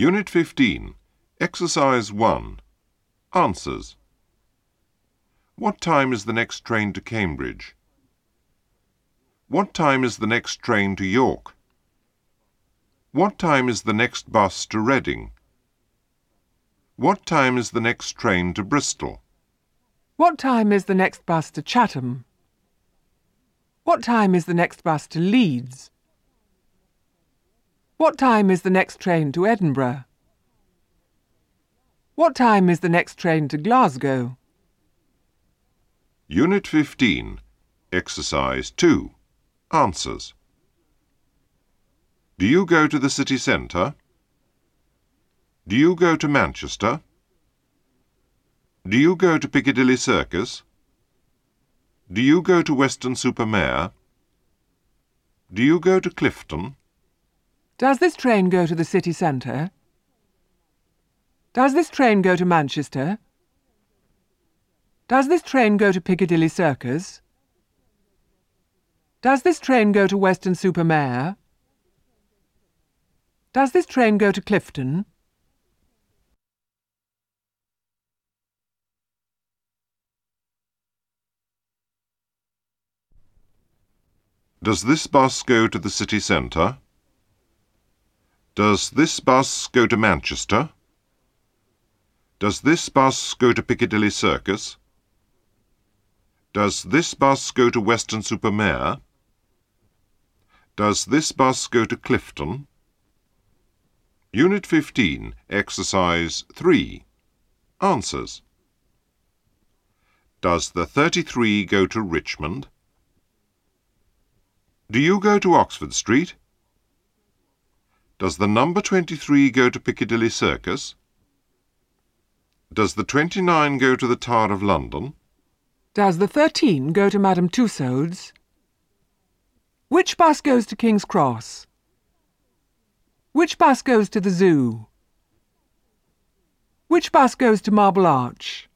Unit 15. Exercise 1. Answers. What time is the next train to Cambridge? What time is the next train to York? What time is the next bus to Reading? What time is the next train to Bristol? What time is the next bus to Chatham? What time is the next bus to Leeds? What time is the next train to Edinburgh? What time is the next train to Glasgow? Unit 15. Exercise 2. Answers. Do you go to the city centre? Do you go to Manchester? Do you go to Piccadilly Circus? Do you go to Weston-super-Mare? Do you go to Clifton? Does this train go to the city centre? Does this train go to Manchester? Does this train go to Piccadilly Circus? Does this train go to Weston-super-Mare? Does this train go to Clifton? Does this bus go to the city centre? Does this bus go to Manchester? Does this bus go to Piccadilly Circus? Does this bus go to Weston-super-Mare? Does this bus go to Clifton? Unit 15, Exercise 3. Answers. Does the 33 go to Richmond? Do you go to Oxford Street? Does the number 23 go to Piccadilly Circus? Does the 29 go to the Tower of London? Does the 13 go to Madame Tussaud's? Which bus goes to King's Cross? Which bus goes to the zoo? Which bus goes to Marble Arch?